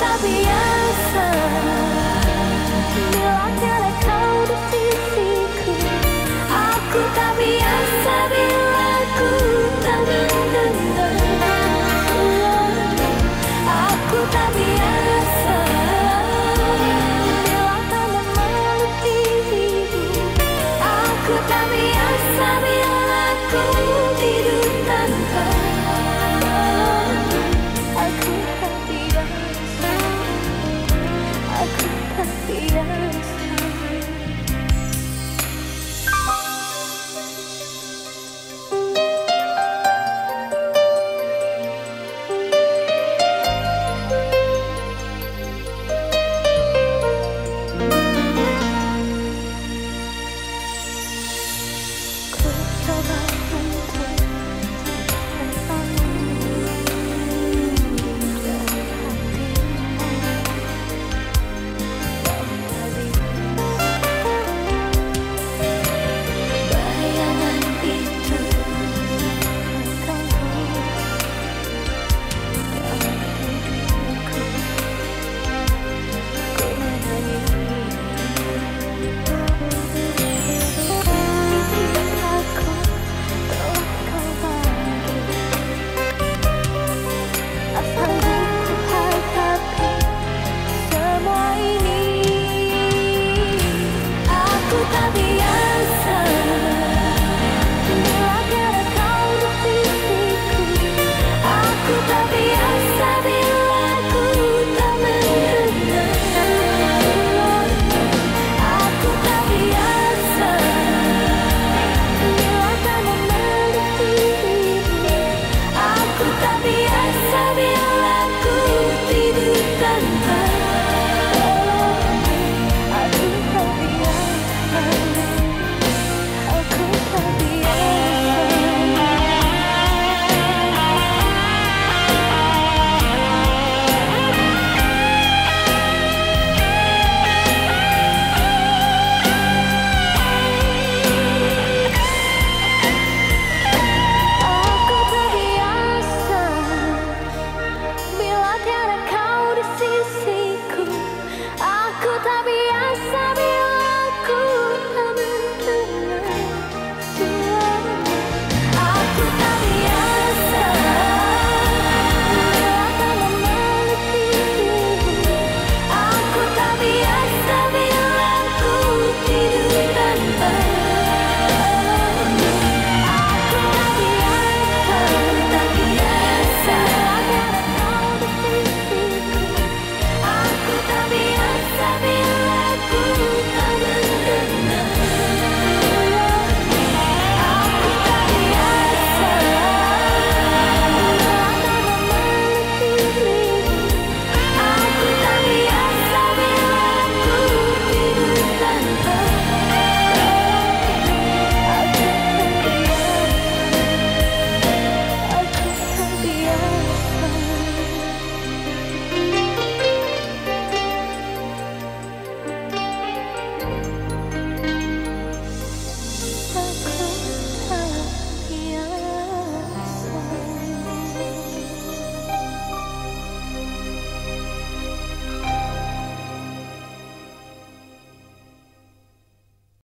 about the answer. I can't pass the